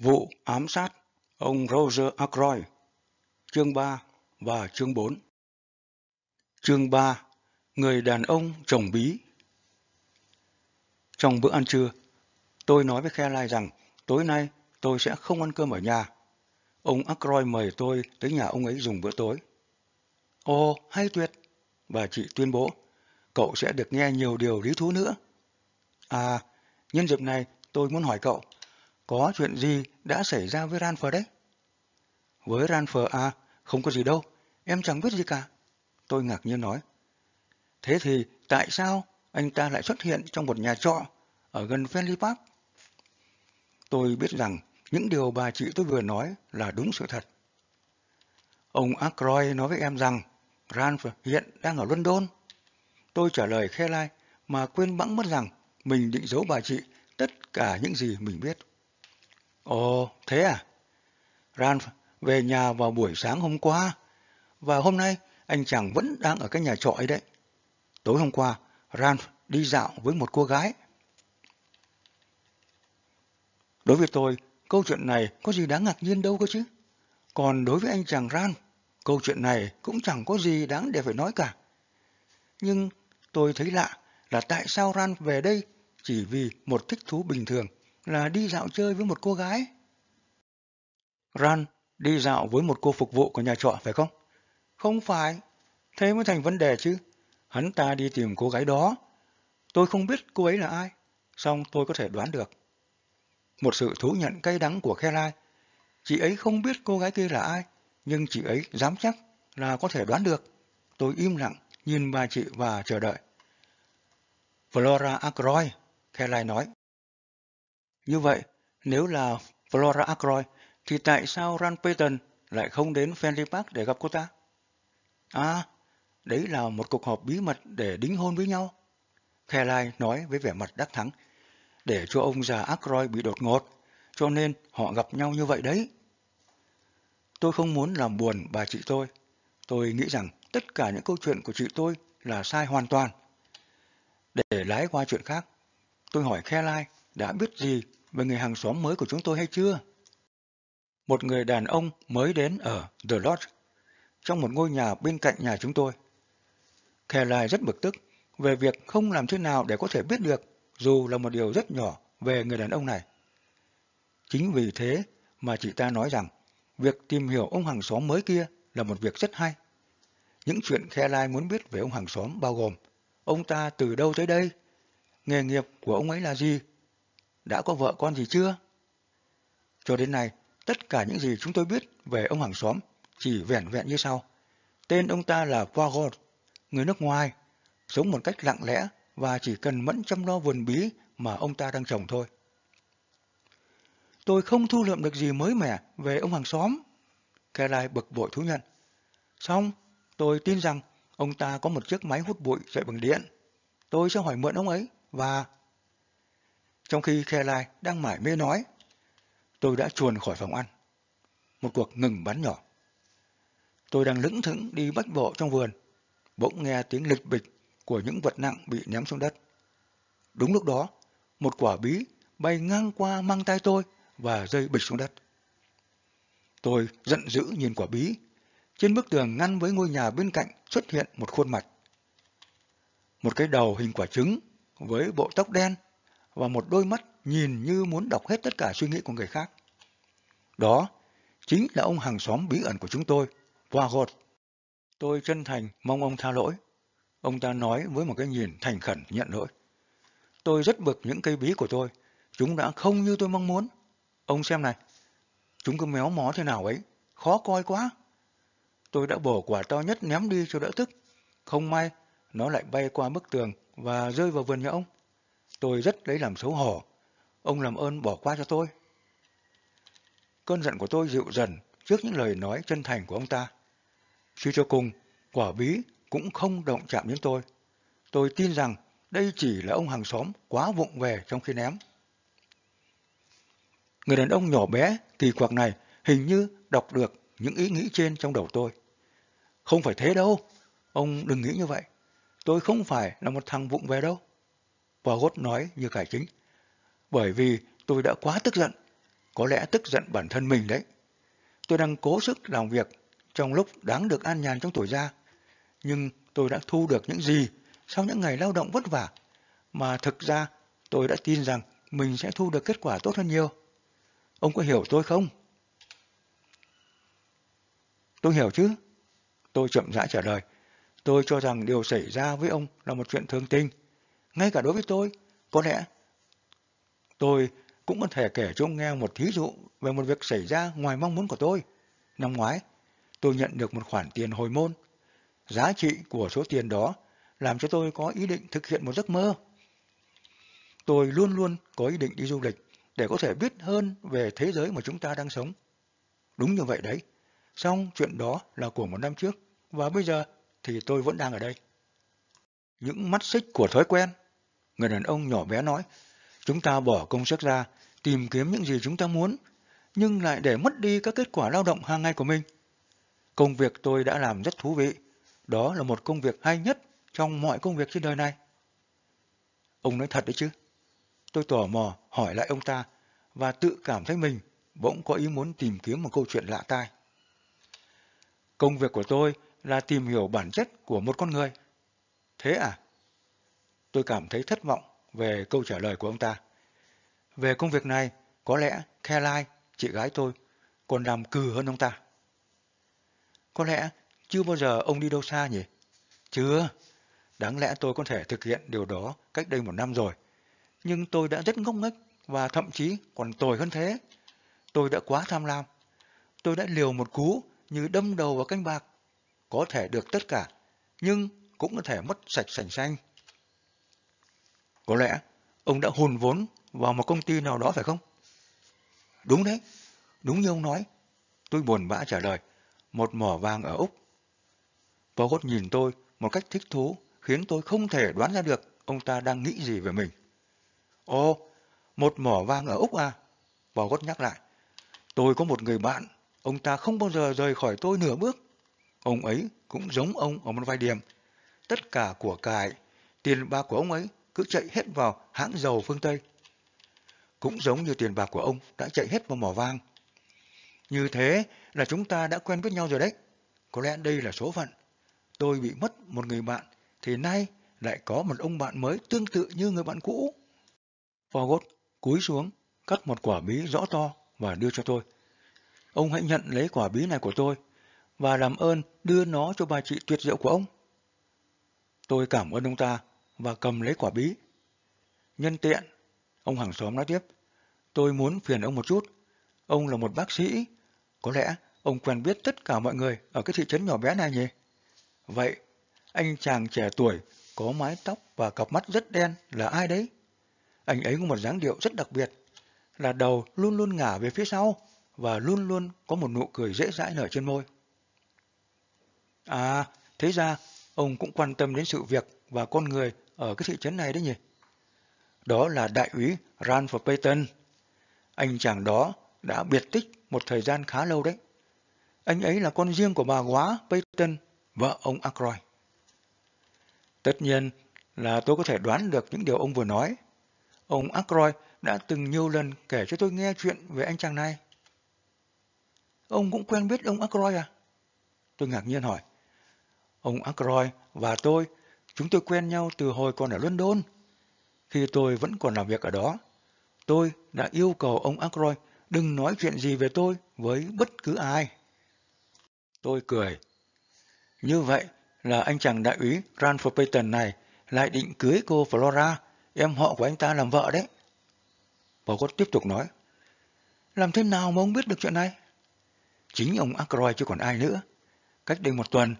Vụ ám sát ông Roger Ackroyd Chương 3 và chương 4 Chương 3 Người đàn ông chồng bí Trong bữa ăn trưa, tôi nói với Khe rằng tối nay tôi sẽ không ăn cơm ở nhà. Ông Ackroyd mời tôi tới nhà ông ấy dùng bữa tối. Ồ, hay tuyệt! Và chị tuyên bố, cậu sẽ được nghe nhiều điều lý thú nữa. À, nhân dịp này tôi muốn hỏi cậu, có chuyện gì đã xảy ra với Ranfer đấy? Với Ranfer à, không có gì đâu, em chẳng biết gì cả. Tôi ngạc nhiên nói. Thế thì tại sao anh ta lại xuất hiện trong một nhà trọ ở gần Fenley Park? Tôi biết rằng những điều bà chị tôi vừa nói là đúng sự thật. Ông Ackroyd nói với em rằng Ranfer hiện đang ở London. Tôi trả lời khe lai mà quên bẵng mất rằng mình định giấu bà chị tất cả những gì mình biết. Ồ, thế à? Ran về nhà vào buổi sáng hôm qua, và hôm nay anh chàng vẫn đang ở cái nhà trọ ấy đấy. Tối hôm qua, Ran đi dạo với một cô gái. Đối với tôi, câu chuyện này có gì đáng ngạc nhiên đâu cơ chứ. Còn đối với anh chàng Ran, câu chuyện này cũng chẳng có gì đáng để phải nói cả. Nhưng tôi thấy lạ là tại sao Ran về đây chỉ vì một thích thú bình thường là đi dạo chơi với một cô gái. Ran đi dạo với một cô phục vụ của nhà trọ phải không? Không phải, thế mới thành vấn đề chứ. Hắn ta đi tìm cô gái đó. Tôi không biết cô ấy là ai, song tôi có thể đoán được. Một sự thú nhận cay đắng của Kelly. Chị ấy không biết cô gái kia là ai, nhưng chị ấy dám chắc là có thể đoán được. Tôi im lặng, nhìn bà chị và chờ đợi. Flora Ackroyd, Kelly nói. Như vậy, nếu là Flora Ackroyd, thì tại sao Ran Payton lại không đến Fenley Park để gặp cô ta? À, đấy là một cuộc họp bí mật để đính hôn với nhau. Caroline nói với vẻ mặt đắc thắng, để cho ông già Ackroyd bị đột ngột, cho nên họ gặp nhau như vậy đấy. Tôi không muốn làm buồn bà chị tôi. Tôi nghĩ rằng tất cả những câu chuyện của chị tôi là sai hoàn toàn. Để lái qua chuyện khác, tôi hỏi Caroline đã biết gì về người hàng xóm mới của chúng tôi hay chưa? Một người đàn ông mới đến ở The Lodge, trong một ngôi nhà bên cạnh nhà chúng tôi. Caroline rất bực tức về việc không làm thế nào để có thể biết được, dù là một điều rất nhỏ về người đàn ông này. Chính vì thế mà chị ta nói rằng việc tìm hiểu ông hàng xóm mới kia là một việc rất hay. Những chuyện Caroline muốn biết về ông hàng xóm bao gồm ông ta từ đâu tới đây, nghề nghiệp của ông ấy là gì, đã có vợ con gì chưa? Cho đến nay, tất cả những gì chúng tôi biết về ông hàng xóm chỉ vẻn vẹn như sau. Tên ông ta là Poirot, người nước ngoài, sống một cách lặng lẽ và chỉ cần mẫn chăm lo vườn bí mà ông ta đang trồng thôi. Tôi không thu lượm được gì mới mẻ về ông hàng xóm. Caroline bực bội thú nhận. Xong, tôi tin rằng ông ta có một chiếc máy hút bụi chạy bằng điện. Tôi sẽ hỏi mượn ông ấy và trong khi Caroline đang mải mê nói, tôi đã chuồn khỏi phòng ăn. Một cuộc ngừng bắn nhỏ. Tôi đang lững thững đi bách bộ trong vườn, bỗng nghe tiếng lịch bịch của những vật nặng bị ném xuống đất. Đúng lúc đó, một quả bí bay ngang qua mang tay tôi và rơi bịch xuống đất. Tôi giận dữ nhìn quả bí. Trên bức tường ngăn với ngôi nhà bên cạnh xuất hiện một khuôn mặt. Một cái đầu hình quả trứng với bộ tóc đen và một đôi mắt nhìn như muốn đọc hết tất cả suy nghĩ của người khác. Đó chính là ông hàng xóm bí ẩn của chúng tôi, Poirot. Tôi chân thành mong ông tha lỗi. Ông ta nói với một cái nhìn thành khẩn nhận lỗi. Tôi rất bực những cây bí của tôi. Chúng đã không như tôi mong muốn. Ông xem này. Chúng cứ méo mó thế nào ấy. Khó coi quá. Tôi đã bổ quả to nhất ném đi cho đỡ tức. Không may, nó lại bay qua bức tường và rơi vào vườn nhà ông. Tôi rất lấy làm xấu hổ. Ông làm ơn bỏ qua cho tôi. Cơn giận của tôi dịu dần trước những lời nói chân thành của ông ta. Suy cho cùng, quả bí cũng không động chạm đến tôi. Tôi tin rằng đây chỉ là ông hàng xóm quá vụng về trong khi ném. Người đàn ông nhỏ bé, kỳ quặc này hình như đọc được những ý nghĩ trên trong đầu tôi. Không phải thế đâu, ông đừng nghĩ như vậy. Tôi không phải là một thằng vụng về đâu. Poirot nói như cải chính. Bởi vì tôi đã quá tức giận. có lẽ tức giận bản thân mình đấy. Tôi đang cố sức làm việc trong lúc đáng được an nhàn trong tuổi già, nhưng tôi đã thu được những gì sau những ngày lao động vất vả, mà thực ra tôi đã tin rằng mình sẽ thu được kết quả tốt hơn nhiều. Ông có hiểu tôi không? Tôi hiểu chứ. Tôi chậm rãi trả lời. Tôi cho rằng điều xảy ra với ông là một chuyện thương tình. Ngay cả đối với tôi, có lẽ tôi cũng có thể kể cho ông nghe một thí dụ về một việc xảy ra ngoài mong muốn của tôi. Năm ngoái, tôi nhận được một khoản tiền hồi môn. Giá trị của số tiền đó làm cho tôi có ý định thực hiện một giấc mơ. Tôi luôn luôn có ý định đi du lịch để có thể biết hơn về thế giới mà chúng ta đang sống. Đúng như vậy đấy. Xong chuyện đó là của một năm trước và bây giờ thì tôi vẫn đang ở đây. Những mắt xích của thói quen. Người đàn ông nhỏ bé nói, chúng ta bỏ công sức ra, tìm kiếm những gì chúng ta muốn, nhưng lại để mất đi các kết quả lao động hàng ngày của mình. Công việc tôi đã làm rất thú vị. Đó là một công việc hay nhất trong mọi công việc trên đời này. Ông nói thật đấy chứ. Tôi tò mò hỏi lại ông ta và tự cảm thấy mình bỗng có ý muốn tìm kiếm một câu chuyện lạ tai. Công việc của tôi là tìm hiểu bản chất của một con người. Thế à? Tôi cảm thấy thất vọng về câu trả lời của ông ta. Về công việc này, có lẽ Caroline, chị gái tôi, còn làm cừ hơn ông ta. Có lẽ chưa bao giờ ông đi đâu xa nhỉ? Chưa. Đáng lẽ tôi có thể thực hiện điều đó cách đây một năm rồi. Nhưng tôi đã rất ngốc nghếch và thậm chí còn tồi hơn thế. Tôi đã quá tham lam. Tôi đã liều một cú như đâm đầu vào canh bạc. Có thể được tất cả, nhưng cũng có thể mất sạch sành xanh. Có lẽ ông đã hùn vốn vào một công ty nào đó phải không? Đúng đấy, đúng như ông nói. Tôi buồn bã trả lời, một mỏ vàng ở Úc. Pogot nhìn tôi một cách thích thú, khiến tôi không thể đoán ra được ông ta đang nghĩ gì về mình. Ồ, một mỏ vàng ở Úc à? Pogot nhắc lại. Tôi có một người bạn Ông ta không bao giờ rời khỏi tôi nửa bước. Ông ấy cũng giống ông ở một vài điểm. Tất cả của cải, tiền bạc của ông ấy cứ chạy hết vào hãng dầu phương Tây. Cũng giống như tiền bạc của ông đã chạy hết vào mỏ vàng. Như thế là chúng ta đã quen biết nhau rồi đấy. Có lẽ đây là số phận. Tôi bị mất một người bạn, thì nay lại có một ông bạn mới tương tự như người bạn cũ. Forgot cúi xuống, cắt một quả bí rõ to và đưa cho tôi. Ông hãy nhận lấy quả bí này của tôi và làm ơn đưa nó cho bà chị tuyệt diệu của ông. Tôi cảm ơn ông ta và cầm lấy quả bí. Nhân tiện, ông hàng xóm nói tiếp, tôi muốn phiền ông một chút. Ông là một bác sĩ, có lẽ ông quen biết tất cả mọi người ở cái thị trấn nhỏ bé này nhỉ? Vậy, anh chàng trẻ tuổi có mái tóc và cặp mắt rất đen là ai đấy? Anh ấy có một dáng điệu rất đặc biệt, là đầu luôn luôn ngả về phía sau và luôn luôn có một nụ cười dễ dãi nở trên môi. À, thế ra ông cũng quan tâm đến sự việc và con người ở cái thị trấn này đấy nhỉ? Đó là đại úy Ranford Payton. Anh chàng đó đã biệt tích một thời gian khá lâu đấy. Anh ấy là con riêng của bà quá Payton, vợ ông Ackroyd. Tất nhiên là tôi có thể đoán được những điều ông vừa nói. Ông Ackroyd đã từng nhiều lần kể cho tôi nghe chuyện về anh chàng này. Ông cũng quen biết ông Ackroyd à? Tôi ngạc nhiên hỏi. Ông Ackroyd và tôi, chúng tôi quen nhau từ hồi còn ở London. Khi tôi vẫn còn làm việc ở đó, tôi đã yêu cầu ông Ackroyd đừng nói chuyện gì về tôi với bất cứ ai. Tôi cười. Như vậy là anh chàng đại úy Ranford Payton này lại định cưới cô Flora, em họ của anh ta làm vợ đấy. Pogot tiếp tục nói. Làm thế nào mà ông biết được chuyện này? Chính ông Ackroyd chứ còn ai nữa. Cách đây một tuần,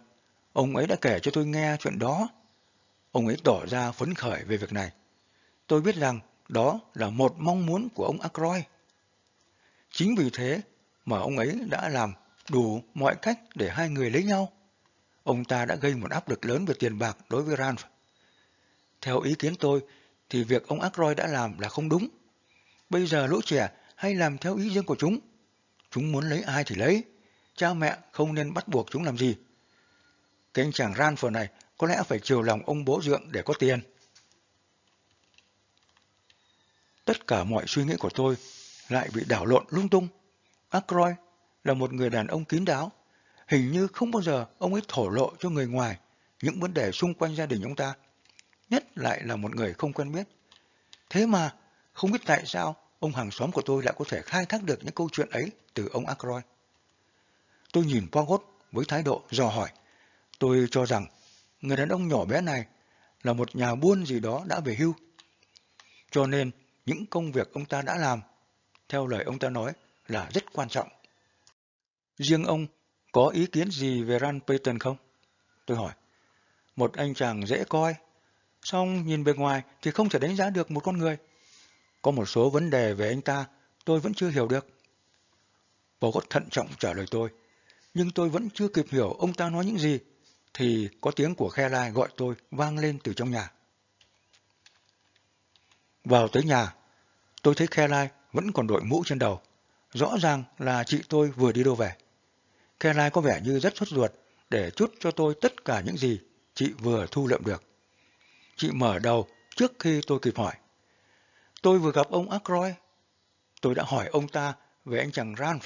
ông ấy đã kể cho tôi nghe chuyện đó. Ông ấy tỏ ra phấn khởi về việc này. Tôi biết rằng đó là một mong muốn của ông Ackroyd. Chính vì thế mà ông ấy đã làm đủ mọi cách để hai người lấy nhau. Ông ta đã gây một áp lực lớn về tiền bạc đối với Ralph. Theo ý kiến tôi, thì việc ông Ackroyd đã làm là không đúng. Bây giờ lũ trẻ hay làm theo ý riêng của chúng. Chúng muốn lấy ai thì lấy. Cha mẹ không nên bắt buộc chúng làm gì. Cái anh chàng Ranford này có lẽ phải chiều lòng ông bố dượng để có tiền. Tất cả mọi suy nghĩ của tôi lại bị đảo lộn lung tung. Ackroyd là một người đàn ông kín đáo. Hình như không bao giờ ông ấy thổ lộ cho người ngoài những vấn đề xung quanh gia đình ông ta. Nhất lại là một người không quen biết. Thế mà, không biết tại sao ông hàng xóm của tôi lại có thể khai thác được những câu chuyện ấy từ ông Ackroyd. Tôi nhìn Pogot với thái độ dò hỏi. Tôi cho rằng người đàn ông nhỏ bé này là một nhà buôn gì đó đã về hưu. Cho nên những công việc ông ta đã làm, theo lời ông ta nói, là rất quan trọng. Riêng ông có ý kiến gì về Ran Payton không? Tôi hỏi. Một anh chàng dễ coi, song nhìn bề ngoài thì không thể đánh giá được một con người. Có một số vấn đề về anh ta tôi vẫn chưa hiểu được. Bogot thận trọng trả lời tôi, nhưng tôi vẫn chưa kịp hiểu ông ta nói những gì, thì có tiếng của Khe Lai gọi tôi vang lên từ trong nhà. Vào tới nhà, tôi thấy Khe Lai vẫn còn đội mũ trên đầu. Rõ ràng là chị tôi vừa đi đâu về. Khe Lai có vẻ như rất sốt ruột để chút cho tôi tất cả những gì chị vừa thu lượm được. Chị mở đầu trước khi tôi kịp hỏi. Tôi vừa gặp ông Ackroyd. Tôi đã hỏi ông ta về anh chàng Ranf.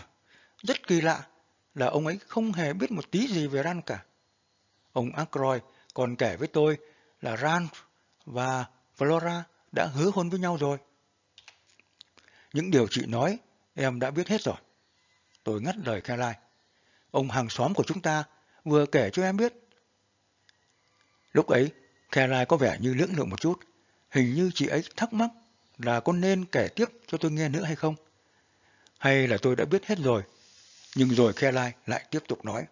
Rất kỳ lạ là ông ấy không hề biết một tí gì về Ranf cả. Ông Ackroyd còn kể với tôi là Rand và Flora đã hứa hôn với nhau rồi. Những điều chị nói, em đã biết hết rồi. Tôi ngắt lời Caroline. Ông hàng xóm của chúng ta vừa kể cho em biết. Lúc ấy, Caroline có vẻ như lưỡng lự một chút. Hình như chị ấy thắc mắc là có nên kể tiếp cho tôi nghe nữa hay không? Hay là tôi đã biết hết rồi? Nhưng rồi Caroline lại tiếp tục nói.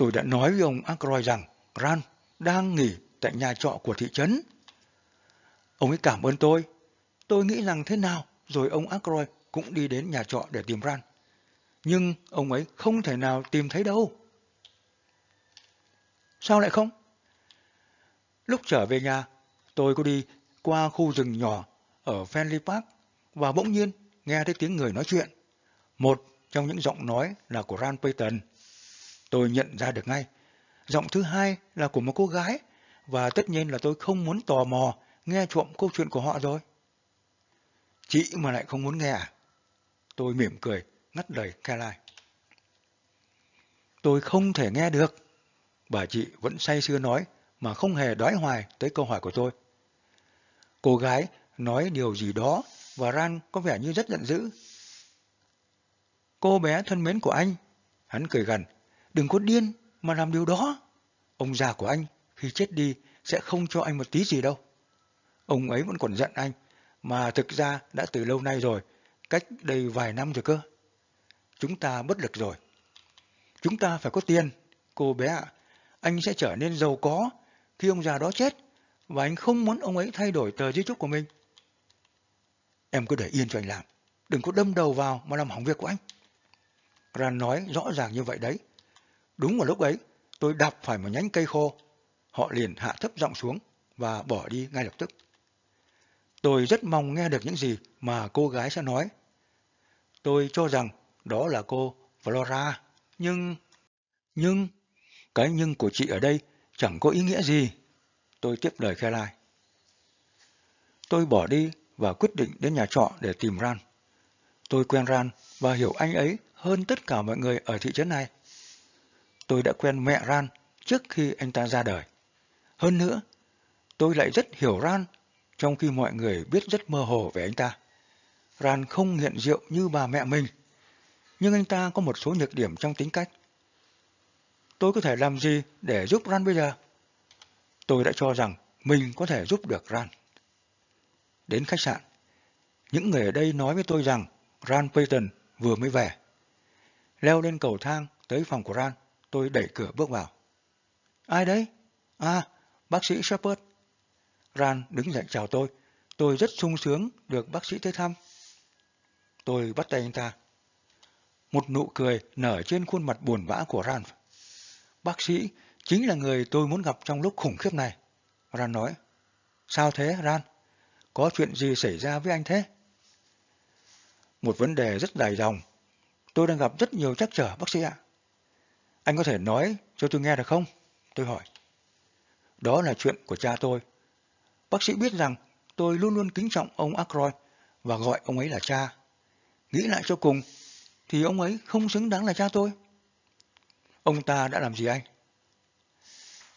Tôi đã nói với ông Ackroyd rằng Ran đang nghỉ tại nhà trọ của thị trấn. Ông ấy cảm ơn tôi. Tôi nghĩ rằng thế nào rồi ông Ackroyd cũng đi đến nhà trọ để tìm Ran. Nhưng ông ấy không thể nào tìm thấy đâu. Sao lại không? Lúc trở về nhà, tôi có đi qua khu rừng nhỏ ở Fenley Park và bỗng nhiên nghe thấy tiếng người nói chuyện. Một trong những giọng nói là của Ran Payton. Tôi nhận ra được ngay. Giọng thứ hai là của một cô gái và tất nhiên là tôi không muốn tò mò nghe trộm câu chuyện của họ rồi. Chị mà lại không muốn nghe à? Tôi mỉm cười, ngắt lời Caroline. Tôi không thể nghe được. Bà chị vẫn say sưa nói mà không hề đói hoài tới câu hỏi của tôi. Cô gái nói điều gì đó và Ran có vẻ như rất giận dữ. Cô bé thân mến của anh, hắn cười gần, đừng có điên mà làm điều đó. Ông già của anh khi chết đi sẽ không cho anh một tí gì đâu. Ông ấy vẫn còn giận anh, mà thực ra đã từ lâu nay rồi, cách đây vài năm rồi cơ. Chúng ta bất lực rồi. Chúng ta phải có tiền. Cô bé ạ, anh sẽ trở nên giàu có khi ông già đó chết, và anh không muốn ông ấy thay đổi tờ di chúc của mình. Em cứ để yên cho anh làm, đừng có đâm đầu vào mà làm hỏng việc của anh. Ran nói rõ ràng như vậy đấy. Đúng vào lúc ấy, tôi đạp phải một nhánh cây khô. Họ liền hạ thấp giọng xuống và bỏ đi ngay lập tức. Tôi rất mong nghe được những gì mà cô gái sẽ nói. Tôi cho rằng đó là cô Flora, nhưng... Nhưng... Cái nhưng của chị ở đây chẳng có ý nghĩa gì. Tôi tiếp lời khai lai. Tôi bỏ đi và quyết định đến nhà trọ để tìm Ran. Tôi quen Ran và hiểu anh ấy hơn tất cả mọi người ở thị trấn này. Tôi đã quen mẹ Ran trước khi anh ta ra đời. Hơn nữa, tôi lại rất hiểu Ran trong khi mọi người biết rất mơ hồ về anh ta. Ran không nghiện rượu như bà mẹ mình, nhưng anh ta có một số nhược điểm trong tính cách. Tôi có thể làm gì để giúp Ran bây giờ? Tôi đã cho rằng mình có thể giúp được Ran. Đến khách sạn, những người ở đây nói với tôi rằng Ran Payton vừa mới về. Leo lên cầu thang tới phòng của Ran, tôi đẩy cửa bước vào. Ai đấy? À, bác sĩ Shepard. Ran đứng dậy chào tôi. Tôi rất sung sướng được bác sĩ tới thăm. Tôi bắt tay anh ta. Một nụ cười nở trên khuôn mặt buồn bã của Ran. Bác sĩ chính là người tôi muốn gặp trong lúc khủng khiếp này. Ran nói. Sao thế, Ran? Có chuyện gì xảy ra với anh thế? Một vấn đề rất dài dòng. Tôi đang gặp rất nhiều trắc trở, bác sĩ ạ. Anh có thể nói cho tôi nghe được không? Tôi hỏi. Đó là chuyện của cha tôi. Bác sĩ biết rằng tôi luôn luôn kính trọng ông Ackroyd và gọi ông ấy là cha. nghĩ lại cho cùng, thì ông ấy không xứng đáng là cha tôi. Ông ta đã làm gì anh?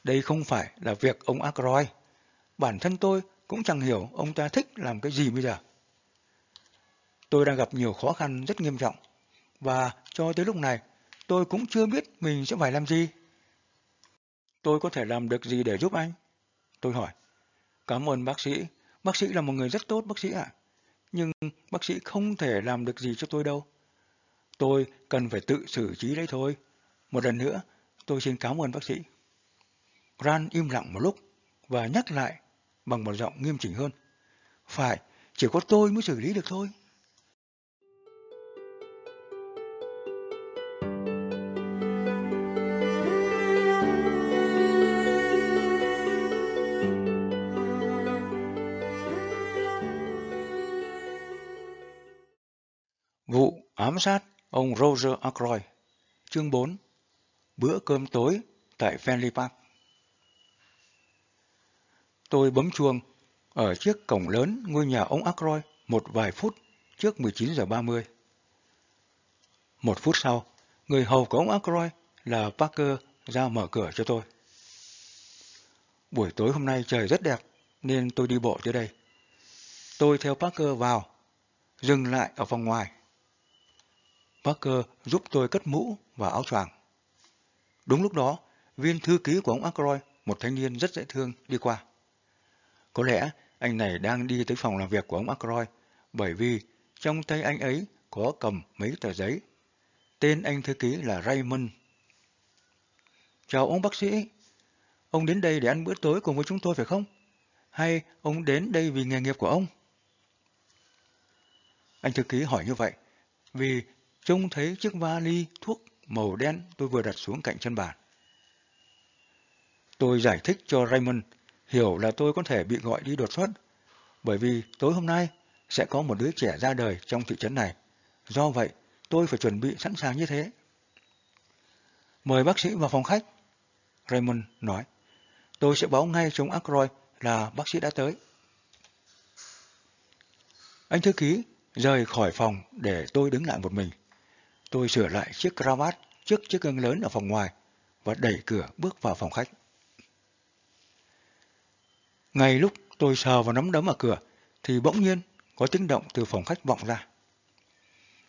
Đây không phải là việc ông Ackroyd. Bản thân tôi cũng chẳng hiểu ông ta thích làm cái gì bây giờ. Tôi đang gặp nhiều khó khăn rất nghiêm trọng, và cho tới lúc này tôi cũng chưa biết mình sẽ phải làm gì. Tôi có thể làm được gì để giúp anh? Tôi hỏi. Cảm ơn bác sĩ. Bác sĩ là một người rất tốt bác sĩ ạ. Nhưng bác sĩ không thể làm được gì cho tôi đâu. Tôi cần phải tự xử trí đấy thôi. Một lần nữa, tôi xin cảm ơn bác sĩ. Ran im lặng một lúc và nhắc lại bằng một giọng nghiêm chỉnh hơn. Phải, chỉ có tôi mới xử lý được thôi. Ám sát ông Roger Ackroyd Chương 4 Bữa cơm tối tại Fenley Park Tôi bấm chuông ở chiếc cổng lớn ngôi nhà ông Ackroyd một vài phút trước 19 giờ 30. Một phút sau, người hầu của ông Ackroyd là Parker ra mở cửa cho tôi. Buổi tối hôm nay trời rất đẹp nên tôi đi bộ tới đây. Tôi theo Parker vào, dừng lại ở phòng ngoài. Parker giúp tôi cất mũ và áo choàng. Đúng lúc đó, viên thư ký của ông Ackroyd, một thanh niên rất dễ thương, đi qua. Có lẽ anh này đang đi tới phòng làm việc của ông Ackroyd bởi vì trong tay anh ấy có cầm mấy tờ giấy. Tên anh thư ký là Raymond. Chào ông bác sĩ. Ông đến đây để ăn bữa tối cùng với chúng tôi phải không? Hay ông đến đây vì nghề nghiệp của ông? Anh thư ký hỏi như vậy vì trông thấy chiếc vali thuốc màu đen tôi vừa đặt xuống cạnh chân bàn. Tôi giải thích cho Raymond hiểu là tôi có thể bị gọi đi đột xuất, bởi vì tối hôm nay sẽ có một đứa trẻ ra đời trong thị trấn này. Do vậy, tôi phải chuẩn bị sẵn sàng như thế. Mời bác sĩ vào phòng khách. Raymond nói, tôi sẽ báo ngay chống Ackroyd là bác sĩ đã tới. Anh thư ký rời khỏi phòng để tôi đứng lại một mình. Tôi sửa lại chiếc cravat trước chiếc gương lớn ở phòng ngoài và đẩy cửa bước vào phòng khách. Ngay lúc tôi sờ vào nắm đấm ở cửa, thì bỗng nhiên có tiếng động từ phòng khách vọng ra.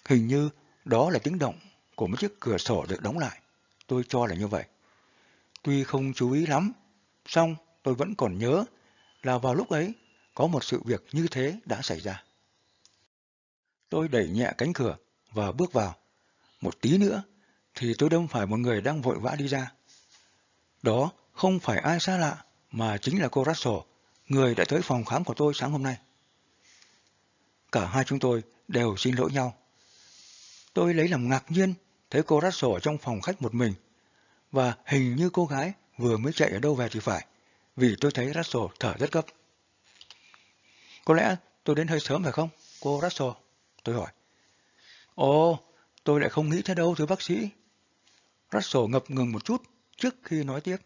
Hình như đó là tiếng động của một chiếc cửa sổ được đóng lại. Tôi cho là như vậy. Tuy không chú ý lắm, song tôi vẫn còn nhớ là vào lúc ấy có một sự việc như thế đã xảy ra. Tôi đẩy nhẹ cánh cửa và bước vào. Một tí nữa thì tôi đâm phải một người đang vội vã đi ra. Đó không phải ai xa lạ mà chính là cô Russell người đã tới phòng khám của tôi sáng hôm nay. Cả hai chúng tôi đều xin lỗi nhau. Tôi lấy làm ngạc nhiên thấy cô Russell ở trong phòng khách một mình, và hình như cô gái vừa mới chạy ở đâu về thì phải, vì tôi thấy Russell thở rất gấp. Có lẽ tôi đến hơi sớm phải không, cô Russell? Tôi hỏi. Ồ, tôi lại không nghĩ thế đâu thưa bác sĩ. Russell ngập ngừng một chút trước khi nói tiếp.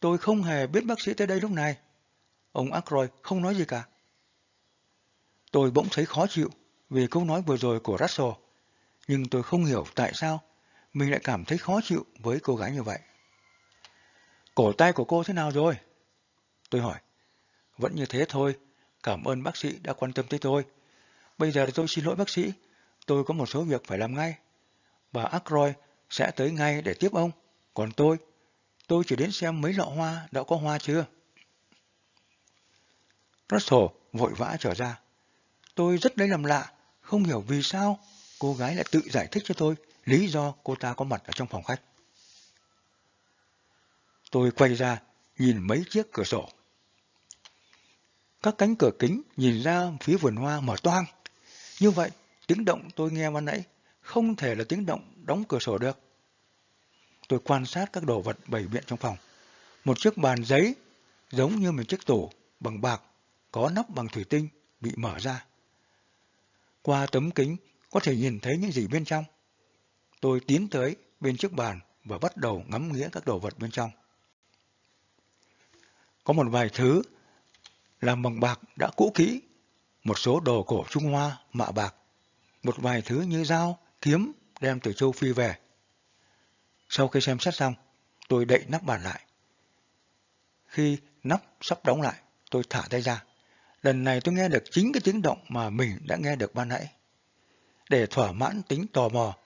Tôi không hề biết bác sĩ tới đây lúc này. Ông Ackroyd không nói gì cả. Tôi bỗng thấy khó chịu vì câu nói vừa rồi của Russell, nhưng tôi không hiểu tại sao mình lại cảm thấy khó chịu với cô gái như vậy. Cổ tay của cô thế nào rồi? Tôi hỏi. Vẫn như thế thôi, cảm ơn bác sĩ đã quan tâm tới tôi. Bây giờ tôi xin lỗi bác sĩ, tôi có một số việc phải làm ngay. Bà Ackroyd sẽ tới ngay để tiếp ông, còn tôi, tôi chỉ đến xem mấy lọ hoa đã có hoa chưa. Russell vội vã trở ra. Tôi rất lấy làm lạ, không hiểu vì sao cô gái lại tự giải thích cho tôi lý do cô ta có mặt ở trong phòng khách. Tôi quay ra, nhìn mấy chiếc cửa sổ. Các cánh cửa kính nhìn ra phía vườn hoa mở toang. Như vậy, tiếng động tôi nghe ban nãy không thể là tiếng động đóng cửa sổ được. Tôi quan sát các đồ vật bày biện trong phòng. Một chiếc bàn giấy giống như một chiếc tủ bằng bạc có nắp bằng thủy tinh bị mở ra. Qua tấm kính có thể nhìn thấy những gì bên trong. Tôi tiến tới bên chiếc bàn và bắt đầu ngắm nghĩa các đồ vật bên trong. Có một vài thứ làm bằng bạc đã cũ kỹ, một số đồ cổ Trung Hoa mạ bạc, một vài thứ như dao, kiếm đem từ châu Phi về. Sau khi xem xét xong, tôi đậy nắp bàn lại. Khi nắp sắp đóng lại, tôi thả tay ra. Lần này tôi nghe được chính cái tiếng động mà mình đã nghe được ban nãy. Để thỏa mãn tính tò mò,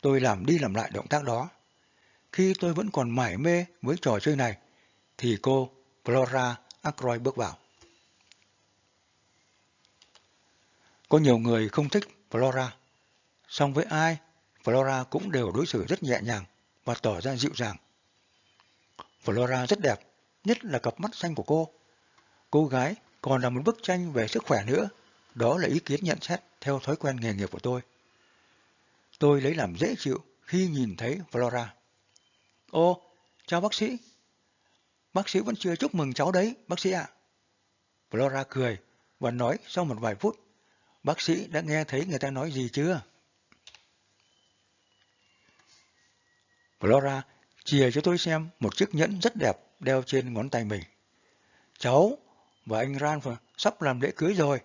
tôi làm đi làm lại động tác đó. Khi tôi vẫn còn mải mê với trò chơi này, thì cô Flora Ackroyd bước vào. Có nhiều người không thích Flora, song với ai, Flora cũng đều đối xử rất nhẹ nhàng và tỏ ra dịu dàng. Flora rất đẹp, nhất là cặp mắt xanh của cô. Cô gái còn là một bức tranh về sức khỏe nữa, đó là ý kiến nhận xét theo thói quen nghề nghiệp của tôi. Tôi lấy làm dễ chịu khi nhìn thấy Flora. Ô, chào bác sĩ. Bác sĩ vẫn chưa chúc mừng cháu đấy, bác sĩ ạ. Flora cười và nói sau một vài phút, bác sĩ đã nghe thấy người ta nói gì chưa? Flora chìa cho tôi xem một chiếc nhẫn rất đẹp đeo trên ngón tay mình. Cháu và anh Ranf sắp làm lễ cưới rồi,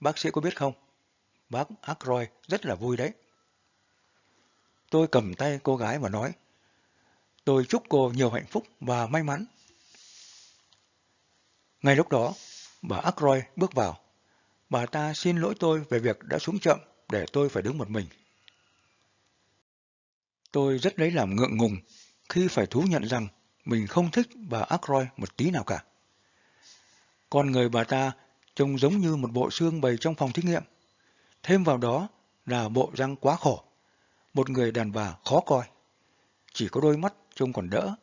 bác sĩ có biết không? Bác Ackroyd rất là vui đấy. Tôi cầm tay cô gái và nói, tôi chúc cô nhiều hạnh phúc và may mắn. Ngay lúc đó, bà Ackroyd bước vào. Bà ta xin lỗi tôi về việc đã xuống chậm để tôi phải đứng một mình. Tôi rất lấy làm ngượng ngùng khi phải thú nhận rằng mình không thích bà Ackroyd một tí nào cả. Con người bà ta trông giống như một bộ xương bày trong phòng thí nghiệm. Thêm vào đó là bộ răng quá khổ. Một người đàn bà khó coi. Chỉ có đôi mắt trông còn đỡ.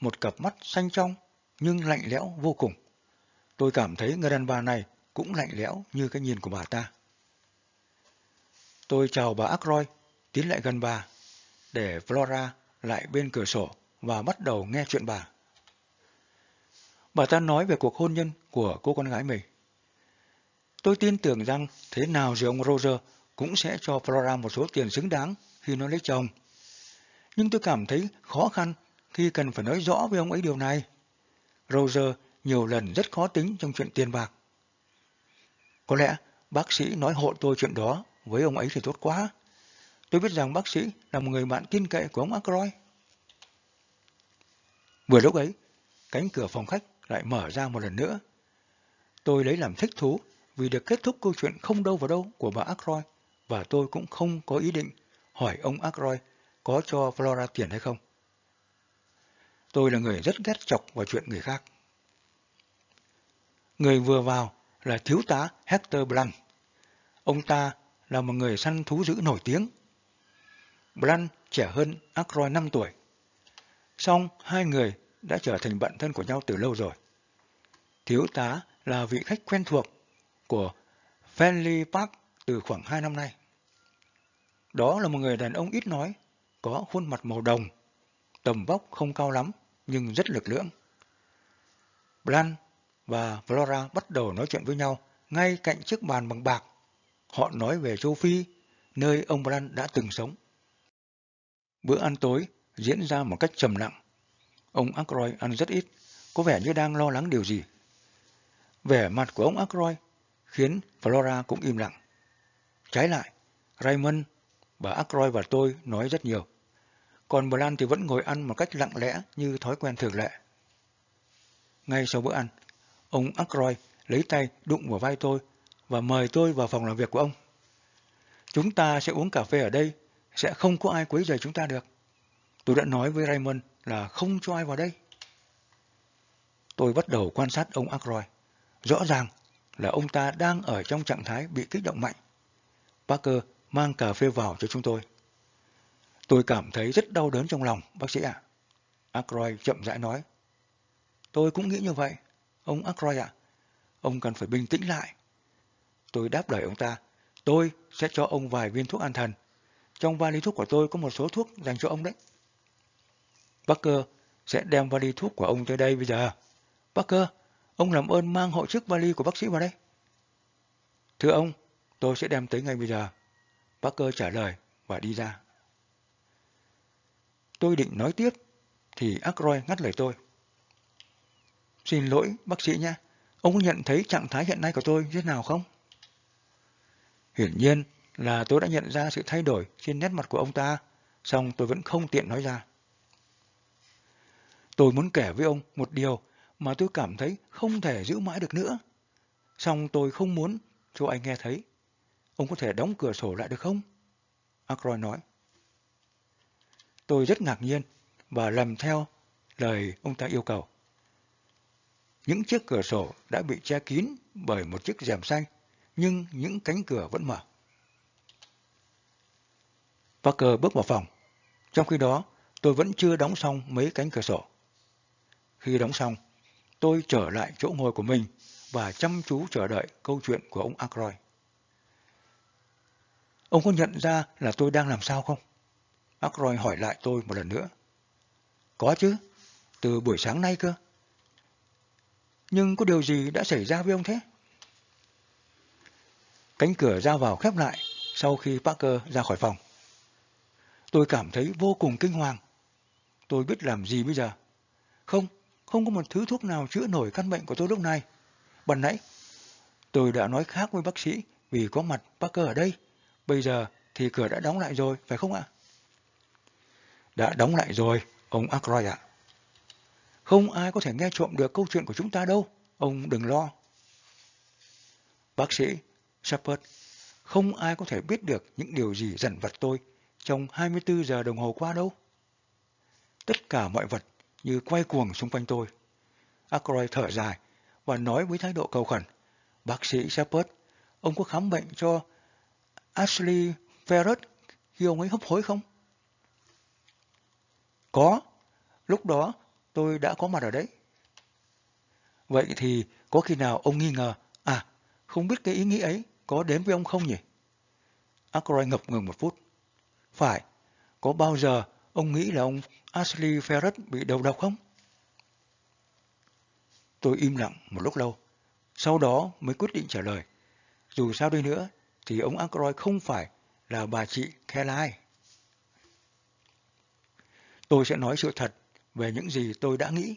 Một cặp mắt xanh trong nhưng lạnh lẽo vô cùng. Tôi cảm thấy người đàn bà này cũng lạnh lẽo như cái nhìn của bà ta. Tôi chào bà Ackroyd, tiến lại gần bà, để Flora lại bên cửa sổ và bắt đầu nghe chuyện bà. Bà ta nói về cuộc hôn nhân của cô con gái mình. Tôi tin tưởng rằng thế nào rồi ông Roger cũng sẽ cho Flora một số tiền xứng đáng khi nó lấy chồng. Nhưng tôi cảm thấy khó khăn khi cần phải nói rõ với ông ấy điều này. Roger nhiều lần rất khó tính trong chuyện tiền bạc. Có lẽ bác sĩ nói hộ tôi chuyện đó với ông ấy thì tốt quá. Tôi biết rằng bác sĩ là một người bạn tin cậy của ông Ackroyd. Vừa lúc ấy, cánh cửa phòng khách lại mở ra một lần nữa. Tôi lấy làm thích thú vì được kết thúc câu chuyện không đâu vào đâu của bà Ackroyd và tôi cũng không có ý định hỏi ông Ackroyd có cho Flora tiền hay không. Tôi là người rất ghét chọc vào chuyện người khác. Người vừa vào là thiếu tá Hector Blanc. Ông ta là một người săn thú dữ nổi tiếng. Blanc trẻ hơn Ackroyd 5 tuổi. Song hai người đã trở thành bạn thân của nhau từ lâu rồi. Thiếu tá là vị khách quen thuộc của Fenley Park từ khoảng 2 năm nay. Đó là một người đàn ông ít nói, có khuôn mặt màu đồng, tầm vóc không cao lắm nhưng rất lực lưỡng. Blan và Flora bắt đầu nói chuyện với nhau ngay cạnh chiếc bàn bằng bạc. Họ nói về châu Phi, nơi ông Brand đã từng sống. Bữa ăn tối diễn ra một cách trầm lặng. Ông Ackroyd ăn rất ít, có vẻ như đang lo lắng điều gì. Vẻ mặt của ông Ackroyd khiến Flora cũng im lặng. Trái lại, Raymond, bà Ackroyd và tôi nói rất nhiều. Còn Blan thì vẫn ngồi ăn một cách lặng lẽ như thói quen thường lệ. Ngay sau bữa ăn, ông Ackroyd lấy tay đụng vào vai tôi và mời tôi vào phòng làm việc của ông. Chúng ta sẽ uống cà phê ở đây, sẽ không có ai quấy rầy chúng ta được. Tôi đã nói với Raymond là không cho ai vào đây. Tôi bắt đầu quan sát ông Ackroyd. Rõ ràng là ông ta đang ở trong trạng thái bị kích động mạnh. Parker mang cà phê vào cho chúng tôi. Tôi cảm thấy rất đau đớn trong lòng, bác sĩ ạ. À. Ackroyd chậm rãi nói. Tôi cũng nghĩ như vậy. Ông Ackroyd ạ, ông cần phải bình tĩnh lại. Tôi đáp lời ông ta. Tôi sẽ cho ông vài viên thuốc an thần. Trong vali thuốc của tôi có một số thuốc dành cho ông đấy. Parker sẽ đem vali thuốc của ông tới đây bây giờ. Parker, ông làm ơn mang hộ chiếc vali của bác sĩ vào đây. Thưa ông, tôi sẽ đem tới ngay bây giờ. Parker trả lời và đi ra. Tôi định nói tiếp, thì Ackroyd ngắt lời tôi. Xin lỗi, bác sĩ nha. Ông có nhận thấy trạng thái hiện nay của tôi như thế nào không? Hiển nhiên, là tôi đã nhận ra sự thay đổi trên nét mặt của ông ta, song tôi vẫn không tiện nói ra. Tôi muốn kể với ông một điều mà tôi cảm thấy không thể giữ mãi được nữa. Song tôi không muốn cho anh nghe thấy. Ông có thể đóng cửa sổ lại được không? Ackroyd nói. Tôi rất ngạc nhiên và làm theo lời ông ta yêu cầu. Những chiếc cửa sổ đã bị che kín bởi một chiếc rèm xanh, nhưng những cánh cửa vẫn mở. Parker bước vào phòng. Trong khi đó, tôi vẫn chưa đóng xong mấy cánh cửa sổ. Khi đóng xong, tôi trở lại chỗ ngồi của mình và chăm chú chờ đợi câu chuyện của ông Ackroyd. Ông có nhận ra là tôi đang làm sao không? Ackroyd hỏi lại tôi một lần nữa. Có chứ, từ buổi sáng nay cơ. Nhưng có điều gì đã xảy ra với ông thế? Cánh cửa ra vào khép lại sau khi Parker ra khỏi phòng. Tôi cảm thấy vô cùng kinh hoàng. Tôi biết làm gì bây giờ? Không, không có một thứ thuốc nào chữa nổi căn bệnh của tôi lúc này. Ban nãy, tôi đã nói khác với bác sĩ vì có mặt Parker ở đây. Bây giờ thì cửa đã đóng lại rồi, phải không ạ? Đã đóng lại rồi, ông Ackroyd ạ. Không ai có thể nghe trộm được câu chuyện của chúng ta đâu, ông đừng lo. Bác sĩ Shepard, không ai có thể biết được những điều gì dần vật tôi trong 24 giờ đồng hồ qua đâu. Tất cả mọi vật như quay cuồng xung quanh tôi. Ackroyd thở dài và nói với thái độ cầu khẩn. Bác sĩ Shepard, ông có khám bệnh cho Ashley Ferret khi ông ấy hấp hối không? Có. Lúc đó tôi đã có mặt ở đấy. Vậy thì có khi nào ông nghi ngờ, à, không biết cái ý nghĩ ấy có đến với ông không nhỉ? Ackroyd ngập ngừng một phút. Phải, có bao giờ ông nghĩ là ông Ashley Ferret bị đầu độc không? Tôi im lặng một lúc lâu, sau đó mới quyết định trả lời. Dù sao đi nữa, thì ông Ackroyd không phải là bà chị Kelly. Tôi sẽ nói sự thật về những gì tôi đã nghĩ.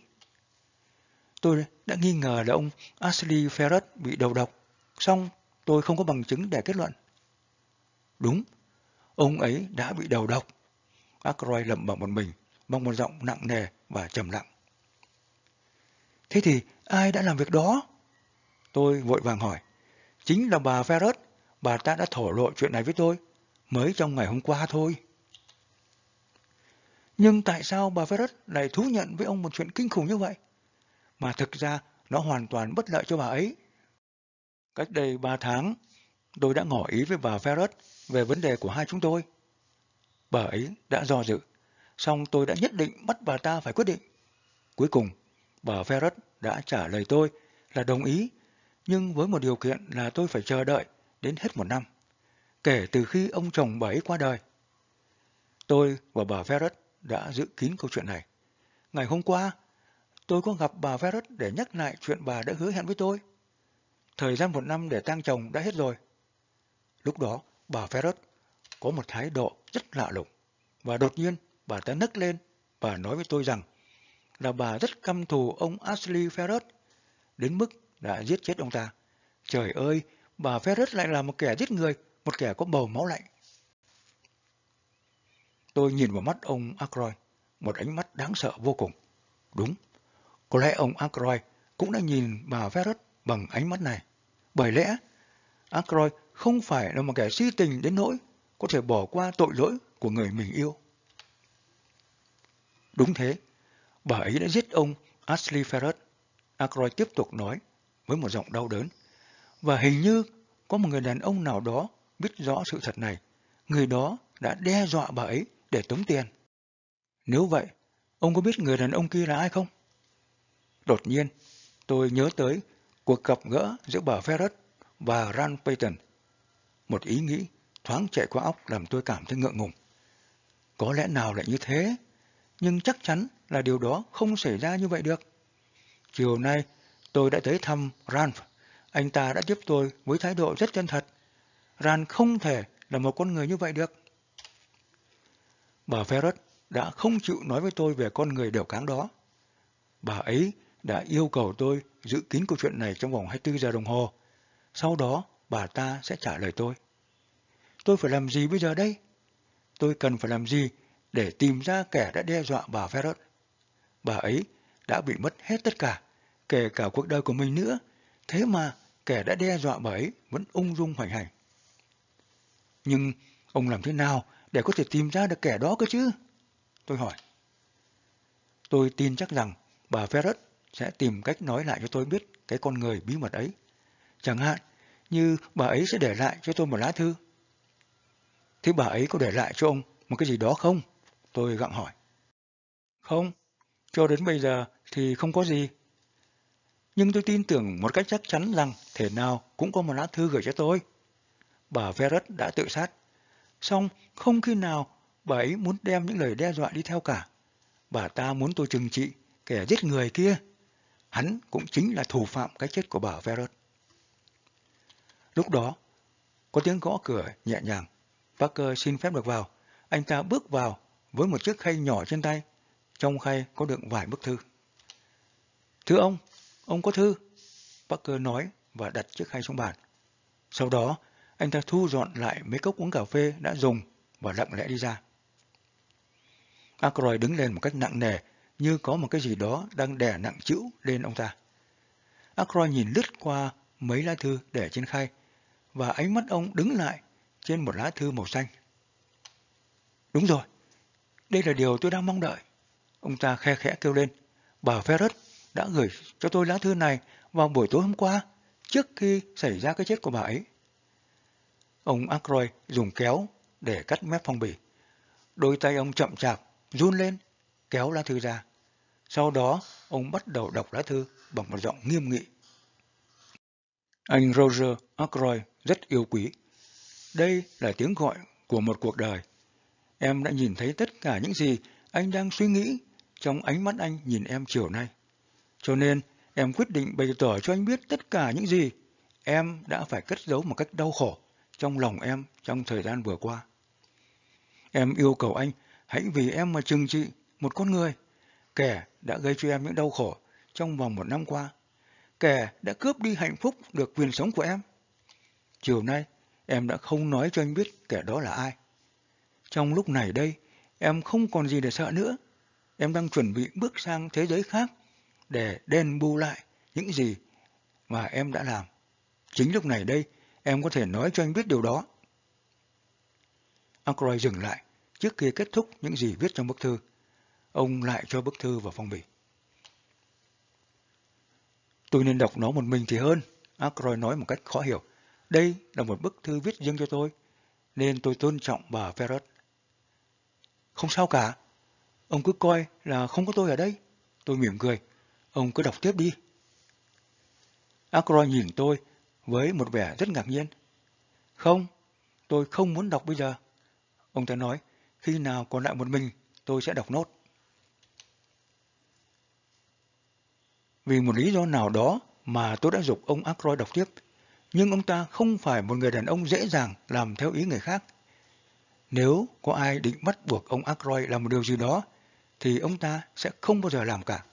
Tôi đã nghi ngờ là ông Ashley Ferret bị đầu độc, song tôi không có bằng chứng để kết luận. Đúng, ông ấy đã bị đầu độc. Ackroyd lẩm bẩm một mình, bằng một giọng nặng nề và trầm lặng. Thế thì ai đã làm việc đó? Tôi vội vàng hỏi. Chính là bà Ferret, bà ta đã thổ lộ chuyện này với tôi, mới trong ngày hôm qua thôi. Nhưng tại sao bà Ferret lại thú nhận với ông một chuyện kinh khủng như vậy? Mà thực ra nó hoàn toàn bất lợi cho bà ấy. Cách đây ba tháng, tôi đã ngỏ ý với bà Ferret về vấn đề của hai chúng tôi. Bà ấy đã do dự, song tôi đã nhất định bắt bà ta phải quyết định. Cuối cùng, bà Ferret đã trả lời tôi là đồng ý, nhưng với một điều kiện là tôi phải chờ đợi đến hết một năm, kể từ khi ông chồng bà ấy qua đời. Tôi và bà Ferret đã giữ kín câu chuyện này. Ngày hôm qua, tôi có gặp bà Verrett để nhắc lại chuyện bà đã hứa hẹn với tôi. Thời gian một năm để tang chồng đã hết rồi. Lúc đó, bà Verrett có một thái độ rất lạ lùng. Và đột nhiên, bà ta nấc lên và nói với tôi rằng là bà rất căm thù ông Ashley Ferret đến mức đã giết chết ông ta. Trời ơi, bà Ferret lại là một kẻ giết người, một kẻ có bầu máu lạnh. Tôi nhìn vào mắt ông Ackroyd, một ánh mắt đáng sợ vô cùng. Đúng, có lẽ ông Ackroyd cũng đã nhìn bà verrett bằng ánh mắt này. Bởi lẽ, Ackroyd không phải là một kẻ si tình đến nỗi có thể bỏ qua tội lỗi của người mình yêu. Đúng thế, bà ấy đã giết ông Ashley Ferret. Ackroyd tiếp tục nói với một giọng đau đớn. Và hình như có một người đàn ông nào đó biết rõ sự thật này. Người đó đã đe dọa bà ấy để tống tiền. Nếu vậy, ông có biết người đàn ông kia là ai không? Đột nhiên, tôi nhớ tới cuộc gặp gỡ giữa bà Ferret và Ran Payton. Một ý nghĩ thoáng chạy qua óc làm tôi cảm thấy ngượng ngùng. Có lẽ nào lại như thế, nhưng chắc chắn là điều đó không xảy ra như vậy được. Chiều nay, tôi đã tới thăm Ran. Anh ta đã tiếp tôi với thái độ rất chân thật. Ran không thể là một con người như vậy được. Bà Ferret đã không chịu nói với tôi về con người đều cáng đó. Bà ấy đã yêu cầu tôi giữ kín câu chuyện này trong vòng 24 giờ đồng hồ. Sau đó, bà ta sẽ trả lời tôi. tôi phải làm gì bây giờ đây? Tôi cần phải làm gì để tìm ra kẻ đã đe dọa bà Ferret? Bà ấy đã bị mất hết tất cả, kể cả cuộc đời của mình nữa. Thế mà kẻ đã đe dọa bà ấy vẫn ung dung hoành hành. Nhưng ông làm thế nào để có thể tìm ra được kẻ đó cơ chứ? Tôi hỏi. Tôi tin chắc rằng bà Ferret sẽ tìm cách nói lại cho tôi biết cái con người bí mật ấy. Chẳng hạn như bà ấy sẽ để lại cho tôi một lá thư. Thế bà ấy có để lại cho ông một cái gì đó không? Tôi gặng hỏi. Không, cho đến bây giờ thì không có gì. Nhưng tôi tin tưởng một cách chắc chắn rằng thể nào cũng có một lá thư gửi cho tôi. Bà Ferret đã tự sát. Xong không khi nào bà ấy muốn đem những lời đe dọa đi theo cả. Bà ta muốn tôi trừng trị kẻ giết người kia. Hắn cũng chính là thủ phạm cái chết của bà Verrett. Lúc đó, có tiếng gõ cửa nhẹ nhàng. Parker xin phép được vào. Anh ta bước vào với một chiếc khay nhỏ trên tay. Trong khay có đựng vài bức thư. Thưa ông, ông có thư. Parker nói và đặt chiếc khay xuống bàn. Sau đó, anh ta thu dọn lại mấy cốc uống cà phê đã dùng và lặng lẽ đi ra. Ackroyd đứng lên một cách nặng nề, như có một cái gì đó đang đè nặng chữ lên ông ta. Ackroyd nhìn lướt qua mấy lá thư để trên khay, và ánh mắt ông đứng lại trên một lá thư màu xanh. Đúng rồi, đây là điều tôi đang mong đợi. Ông ta khe khẽ kêu lên, bà Ferret đã gửi cho tôi lá thư này vào buổi tối hôm qua, trước khi xảy ra cái chết của bà ấy. Ông Ackroyd dùng kéo để cắt mép phong bì. Đôi tay ông chậm chạp, run lên, kéo lá thư ra. Sau đó, ông bắt đầu đọc lá thư bằng một giọng nghiêm nghị. Anh Roger Ackroyd rất yêu quý. Đây là tiếng gọi của một cuộc đời. Em đã nhìn thấy tất cả những gì anh đang suy nghĩ trong ánh mắt anh nhìn em chiều nay. Cho nên, em quyết định bày tỏ cho anh biết tất cả những gì em đã phải cất giấu một cách đau khổ trong lòng em trong thời gian vừa qua. Em yêu cầu anh hãy vì em mà trừng trị một con người, kẻ đã gây cho em những đau khổ trong vòng một năm qua, kẻ đã cướp đi hạnh phúc được quyền sống của em. Chiều nay, em đã không nói cho anh biết kẻ đó là ai. Trong lúc này đây, em không còn gì để sợ nữa. Em đang chuẩn bị bước sang thế giới khác để đền bù lại những gì mà em đã làm. Chính lúc này đây, em có thể nói cho anh biết điều đó. Ackroyd dừng lại trước khi kết thúc những gì viết trong bức thư. Ông lại cho bức thư vào phong bì. Tôi nên đọc nó một mình thì hơn, Ackroyd nói một cách khó hiểu. Đây là một bức thư viết riêng cho tôi, nên tôi tôn trọng bà Ferret. Không sao cả, ông cứ coi là không có tôi ở đây. Tôi mỉm cười, ông cứ đọc tiếp đi. Ackroyd nhìn tôi với một vẻ rất ngạc nhiên. Không, tôi không muốn đọc bây giờ. Ông ta nói, khi nào còn lại một mình, tôi sẽ đọc nốt. Vì một lý do nào đó mà tôi đã dục ông Ackroyd đọc tiếp, nhưng ông ta không phải một người đàn ông dễ dàng làm theo ý người khác. Nếu có ai định bắt buộc ông Ackroyd làm một điều gì đó, thì ông ta sẽ không bao giờ làm cả.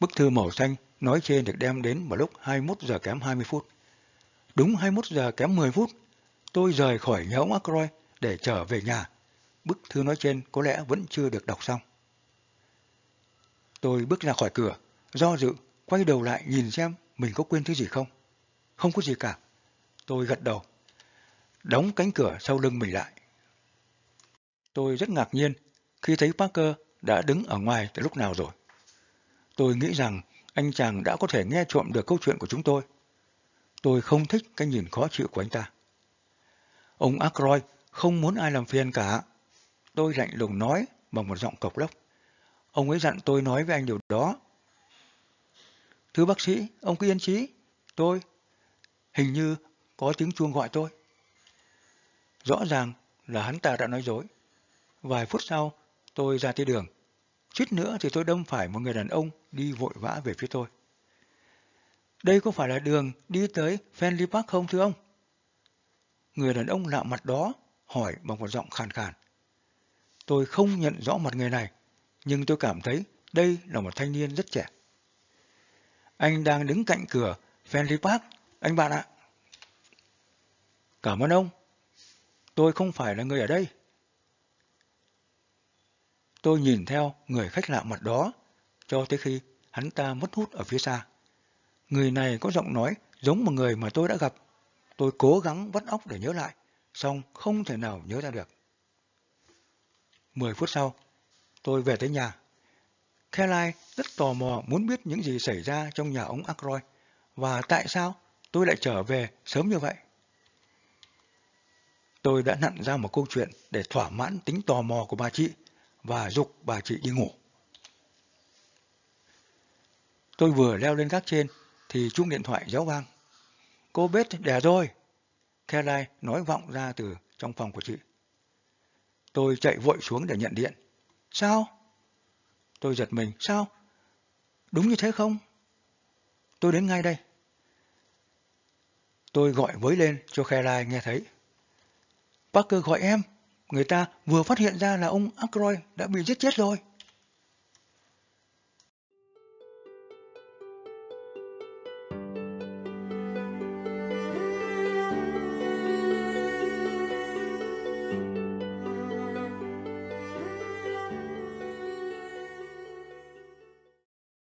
Bức thư màu xanh nói trên được đem đến vào lúc 21 giờ kém 20 phút. Đúng 21 giờ kém 10 phút, tôi rời khỏi nhà ông Ackroyd để trở về nhà. Bức thư nói trên có lẽ vẫn chưa được đọc xong. Tôi bước ra khỏi cửa, do dự, quay đầu lại nhìn xem mình có quên thứ gì không. Không có gì cả. Tôi gật đầu. Đóng cánh cửa sau lưng mình lại. Tôi rất ngạc nhiên khi thấy Parker đã đứng ở ngoài từ lúc nào rồi. Tôi nghĩ rằng anh chàng đã có thể nghe trộm được câu chuyện của chúng tôi. Tôi không thích cái nhìn khó chịu của anh ta. Ông Ackroyd không muốn ai làm phiền cả. Tôi lạnh lùng nói bằng một giọng cộc lốc. Ông ấy dặn tôi nói với anh điều đó. Thưa bác sĩ, ông cứ yên trí. Tôi, hình như có tiếng chuông gọi tôi. Rõ ràng là hắn ta đã nói dối. Vài phút sau, tôi ra tới đường. Chút nữa thì tôi đâm phải một người đàn ông đi vội vã về phía tôi. Đây có phải là đường đi tới Fenley Park không thưa ông? Người đàn ông lạ mặt đó hỏi bằng một giọng khàn khàn. Tôi không nhận rõ mặt người này, nhưng tôi cảm thấy đây là một thanh niên rất trẻ. Anh đang đứng cạnh cửa Fenley Park, anh bạn ạ. Cảm ơn ông. Tôi không phải là người ở đây. Tôi nhìn theo người khách lạ mặt đó, cho tới khi hắn ta mất hút ở phía xa. Người này có giọng nói giống một người mà tôi đã gặp. Tôi cố gắng vắt óc để nhớ lại, song không thể nào nhớ ra được. Mười phút sau, tôi về tới nhà. Caroline rất tò mò muốn biết những gì xảy ra trong nhà ông Ackroyd và tại sao tôi lại trở về sớm như vậy. Tôi đã nặn ra một câu chuyện để thỏa mãn tính tò mò của bà chị và dục bà chị đi ngủ. Tôi vừa leo lên gác trên thì chuông điện thoại réo vang. Cô biết đẻ rồi. Caroline nói vọng ra từ trong phòng của chị. Tôi chạy vội xuống để nhận điện. Sao? Tôi giật mình. Sao? Đúng như thế không? Tôi đến ngay đây. Tôi gọi với lên cho Caroline nghe thấy. Parker gọi em. Người ta vừa phát hiện ra là ông Ackroyd đã bị giết chết rồi.